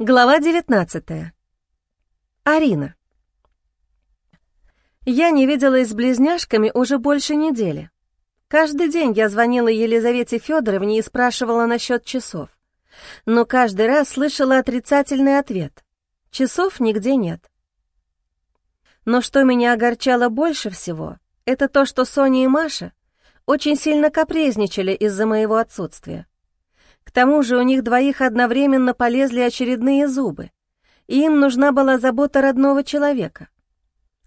Глава 19. Арина. Я не виделась с близняшками уже больше недели. Каждый день я звонила Елизавете Федоровне и спрашивала насчет часов. Но каждый раз слышала отрицательный ответ. Часов нигде нет. Но что меня огорчало больше всего, это то, что Соня и Маша очень сильно капризничали из-за моего отсутствия. К тому же у них двоих одновременно полезли очередные зубы, и им нужна была забота родного человека.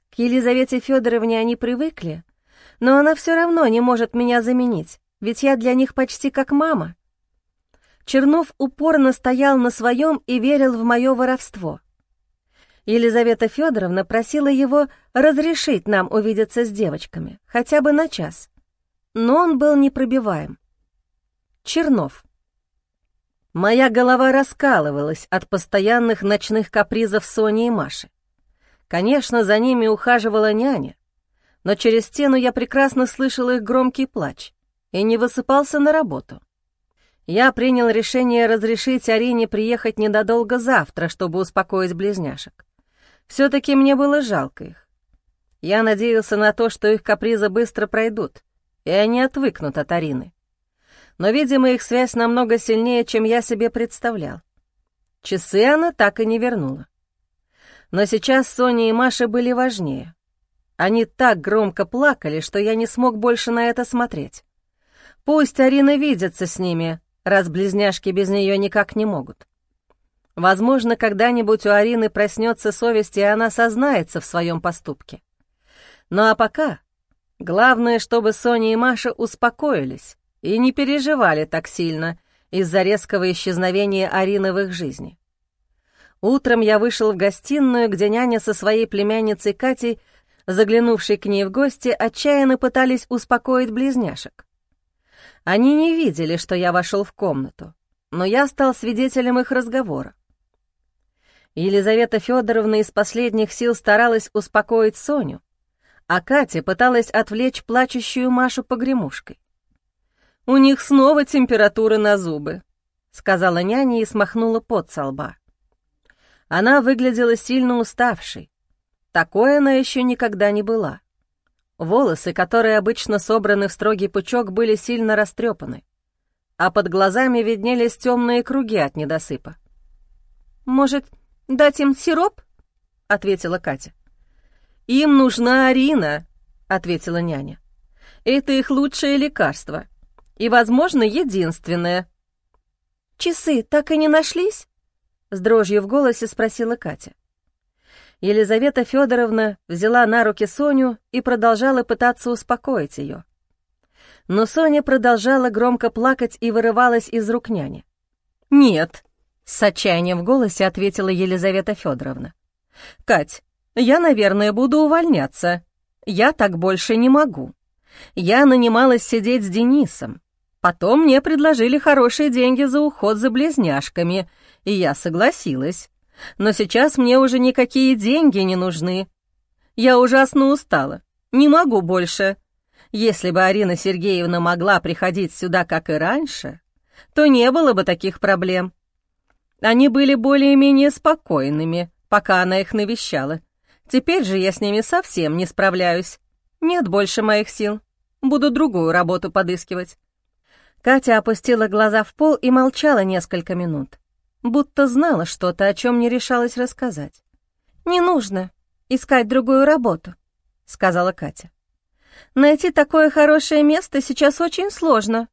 К Елизавете Федоровне они привыкли, но она все равно не может меня заменить, ведь я для них почти как мама. Чернов упорно стоял на своем и верил в мое воровство. Елизавета Федоровна просила его разрешить нам увидеться с девочками, хотя бы на час. Но он был непробиваем. Чернов. Моя голова раскалывалась от постоянных ночных капризов Сони и Маши. Конечно, за ними ухаживала няня, но через стену я прекрасно слышал их громкий плач и не высыпался на работу. Я принял решение разрешить Арине приехать недолго завтра, чтобы успокоить близняшек. Все-таки мне было жалко их. Я надеялся на то, что их капризы быстро пройдут, и они отвыкнут от Арины но, видимо, их связь намного сильнее, чем я себе представлял. Часы она так и не вернула. Но сейчас Соня и Маша были важнее. Они так громко плакали, что я не смог больше на это смотреть. Пусть Арина видится с ними, раз близняшки без нее никак не могут. Возможно, когда-нибудь у Арины проснется совесть, и она сознается в своем поступке. Ну а пока главное, чтобы Соня и Маша успокоились, и не переживали так сильно из-за резкого исчезновения Арины в их жизни. Утром я вышел в гостиную, где няня со своей племянницей Катей, заглянувшей к ней в гости, отчаянно пытались успокоить близняшек. Они не видели, что я вошел в комнату, но я стал свидетелем их разговора. Елизавета Федоровна из последних сил старалась успокоить Соню, а Катя пыталась отвлечь плачущую Машу погремушкой. «У них снова температура на зубы», — сказала няня и смахнула пот со лба. Она выглядела сильно уставшей. Такой она еще никогда не была. Волосы, которые обычно собраны в строгий пучок, были сильно растрепаны, а под глазами виднелись темные круги от недосыпа. «Может, дать им сироп?» — ответила Катя. «Им нужна Арина», — ответила няня. «Это их лучшее лекарство и, возможно, единственное». «Часы так и не нашлись?» — с дрожью в голосе спросила Катя. Елизавета Федоровна взяла на руки Соню и продолжала пытаться успокоить ее. Но Соня продолжала громко плакать и вырывалась из рук няни. «Нет», — с отчаянием в голосе ответила Елизавета Федоровна. «Кать, я, наверное, буду увольняться. Я так больше не могу. Я нанималась сидеть с Денисом. Потом мне предложили хорошие деньги за уход за близняшками, и я согласилась. Но сейчас мне уже никакие деньги не нужны. Я ужасно устала, не могу больше. Если бы Арина Сергеевна могла приходить сюда, как и раньше, то не было бы таких проблем. Они были более-менее спокойными, пока она их навещала. Теперь же я с ними совсем не справляюсь. Нет больше моих сил. Буду другую работу подыскивать. Катя опустила глаза в пол и молчала несколько минут, будто знала что-то, о чем не решалась рассказать. «Не нужно искать другую работу», — сказала Катя. «Найти такое хорошее место сейчас очень сложно».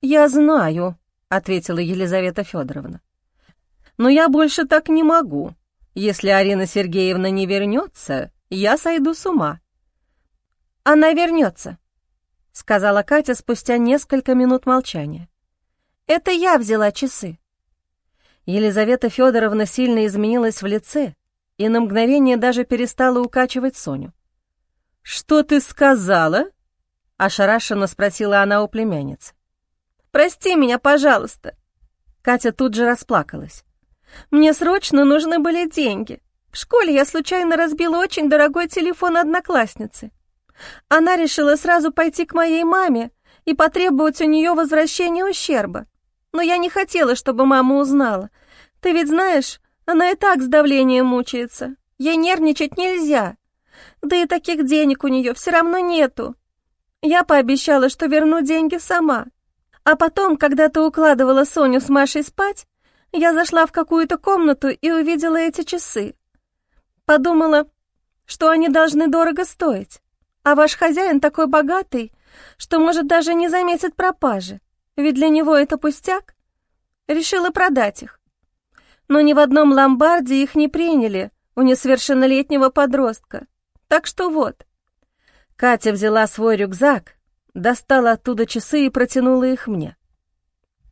«Я знаю», — ответила Елизавета Федоровна. «Но я больше так не могу. Если Арина Сергеевна не вернется, я сойду с ума». «Она вернется», — сказала Катя спустя несколько минут молчания. «Это я взяла часы». Елизавета Федоровна сильно изменилась в лице и на мгновение даже перестала укачивать Соню. «Что ты сказала?» — ошарашенно спросила она у племянницы. «Прости меня, пожалуйста». Катя тут же расплакалась. «Мне срочно нужны были деньги. В школе я случайно разбила очень дорогой телефон одноклассницы. Она решила сразу пойти к моей маме и потребовать у нее возвращения ущерба. Но я не хотела, чтобы мама узнала. Ты ведь знаешь, Она и так с давлением мучается. Ей нервничать нельзя. Да и таких денег у нее все равно нету. Я пообещала, что верну деньги сама. А потом, когда ты укладывала Соню с Машей спать, я зашла в какую-то комнату и увидела эти часы. Подумала, что они должны дорого стоить. А ваш хозяин такой богатый, что, может, даже не заметит пропажи, ведь для него это пустяк. Решила продать их. Но ни в одном ломбарде их не приняли у несовершеннолетнего подростка. Так что вот. Катя взяла свой рюкзак, достала оттуда часы и протянула их мне.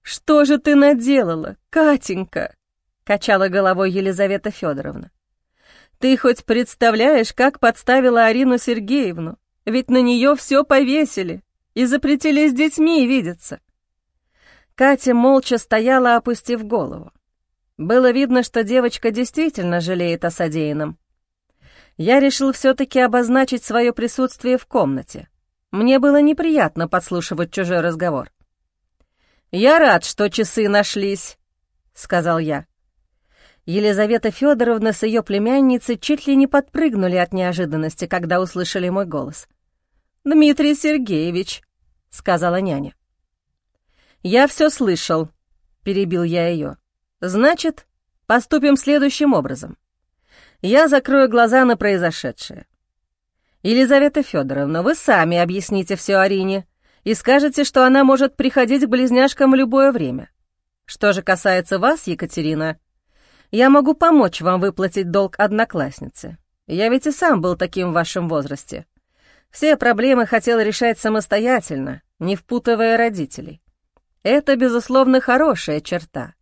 «Что же ты наделала, Катенька?» — качала головой Елизавета Федоровна. «Ты хоть представляешь, как подставила Арину Сергеевну? Ведь на нее все повесили и запретили с детьми видеться». Катя молча стояла, опустив голову. Было видно, что девочка действительно жалеет о содеянном. Я решил все-таки обозначить свое присутствие в комнате. Мне было неприятно подслушивать чужой разговор. «Я рад, что часы нашлись», — сказал я. Елизавета Федоровна с ее племянницей чуть ли не подпрыгнули от неожиданности, когда услышали мой голос. «Дмитрий Сергеевич», — сказала няня. «Я все слышал», — перебил я ее. Значит, поступим следующим образом. Я закрою глаза на произошедшее. Елизавета Федоровна, вы сами объясните все Арине и скажете, что она может приходить к близняшкам в любое время. Что же касается вас, Екатерина, я могу помочь вам выплатить долг однокласснице. Я ведь и сам был таким в вашем возрасте. Все проблемы хотел решать самостоятельно, не впутывая родителей. Это, безусловно, хорошая черта.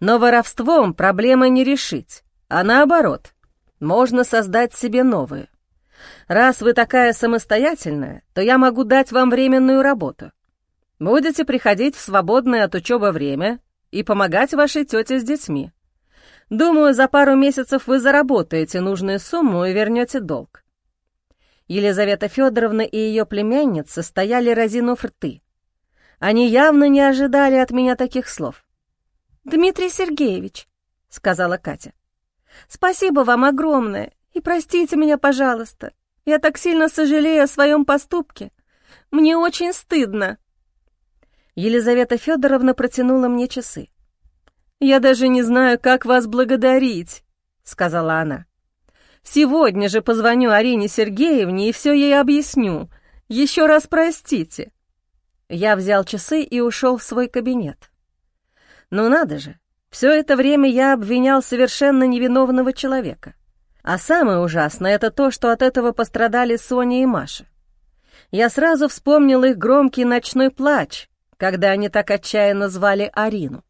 Но воровством проблемы не решить, а наоборот, можно создать себе новые. Раз вы такая самостоятельная, то я могу дать вам временную работу. Будете приходить в свободное от учебы время и помогать вашей тете с детьми. Думаю, за пару месяцев вы заработаете нужную сумму и вернете долг. Елизавета Федоровна и ее племянница стояли разинув рты. Они явно не ожидали от меня таких слов. «Дмитрий Сергеевич», — сказала Катя, — «спасибо вам огромное, и простите меня, пожалуйста. Я так сильно сожалею о своем поступке. Мне очень стыдно». Елизавета Федоровна протянула мне часы. «Я даже не знаю, как вас благодарить», — сказала она. «Сегодня же позвоню Арине Сергеевне и все ей объясню. Еще раз простите». Я взял часы и ушел в свой кабинет. Ну надо же, все это время я обвинял совершенно невиновного человека. А самое ужасное — это то, что от этого пострадали Соня и Маша. Я сразу вспомнил их громкий ночной плач, когда они так отчаянно звали Арину.